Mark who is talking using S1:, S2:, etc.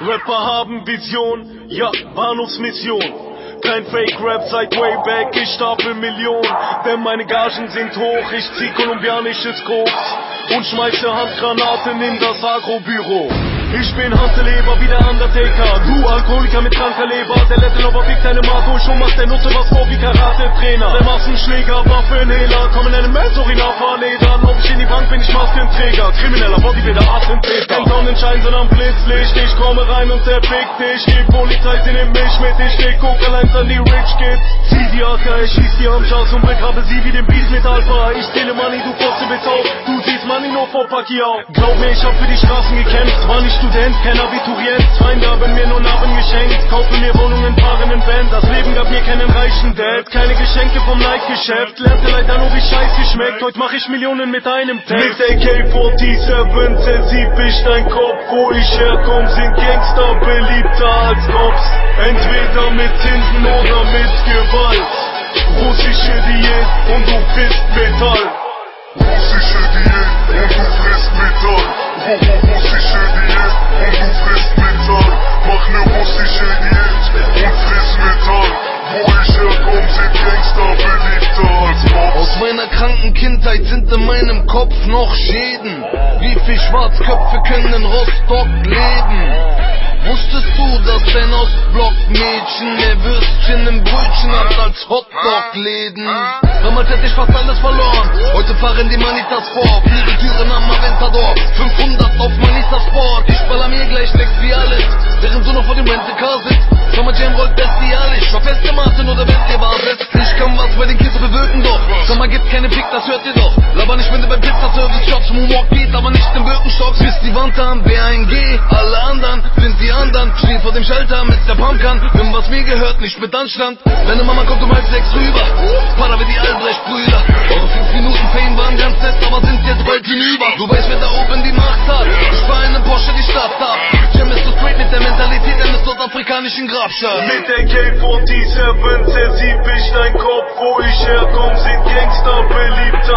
S1: Rapper haben Vision, ja, Bahnhofsmission. Kein Fake-Rap seit way back, ich stapel Millionen. Denn meine Gagen sind hoch, ich zieh kolumbianisches Koks und schmeiße Handgranaten in das Agrobüro. Ich bin Hanseleber wie der Undertaker, du Alkoholiker mit kranker Leber. Der letzte Lover fickt deine Marco, schon macht der Nutze was vor wie Karate-Trainer. Der Massenschläger, Waffenhehler, komm in einem Mentorin auf Fahrrädern. Ob ich in die Bank bin, ich Maskenträger, krimineller Bodybuilder, Attentäter. Kein Sonnenschein, sondern Blitzlicht, ich komme rein und der fick dich. Die Polizei, sie nimmt mich mit, ich steh Coke allein an die Rich Kids. Zieh die AK, ich schieß die Armschaus und begrabe sie wie den Beast mit Alpha. Ich zähle Money, du Fotze bis auf, du siehst Money nur vor Pacquiao. Glaub mir, ich hab für die Straßen gekämpft, war nicht Student, kein Abiturient. Feinde haben mir nur Narben geschenkt, kaufe mir Wohnungen, fahren in Band. Das Leben gab mir keinen reichen Dad, keine Geschenke vom Nike-Geschäft. Lernte leider nur wie Scheiße schmeckt, heute mach ich Millionen mit einem Text. Mit AK-47 zersieb ich dein Kopf, wo ich herkomm, sind Gangster beliebter als Cops. Entweder mit Zinsen oder mit Gewalt. Russische Diät und du frisst Metall.
S2: Metall. Ru ru russische Diät und du frisst Metall. Mach ne russische Diät und friss Metall. Wo ich herkomm, sind Gangster beliebter als Cops.
S3: Aus meiner kranken Kindheit sind in meinem Kopf noch Schäden. Wie viel Schwarzköpfe können in Rostock leben? Wusstest du, dass dein Ostblock-Mädchen mehr Würstchen im Brötchen hat als Hotdog-Läden? Damals hätte ich fast alles verloren. Heute fahren die Manitas vor. Flügeltüren am Aventador. 500 auf Manita Sport. Ich baller mir gleich Lex wie alles. Während du noch vor dem Rente-Car sitzt. Summer Jam rollt bestialisch. Auf feste bei Kids bewirken doch. Sommer gibt keine Pick, das hört ihr doch. Laber nicht, wenn du beim Pizza-Service-Shops Moonwalk geht, aber nicht im Birkenstocks. Bis die Wand am BNG. Alle anderen sind die anderen. Stehen vor dem Schalter mit der Pumpgun. Nimm was mir gehört, nicht mit Anstand. Deine Mama kommt um halb sechs rüber. Para wie die Albrecht-Brüder. Eure fünf Minuten Fame waren nordafrikanischen Grabschers.
S1: Mit AK-47 zersieb ich dein Kopf, wo ich herkomm, sind Gangster beliebter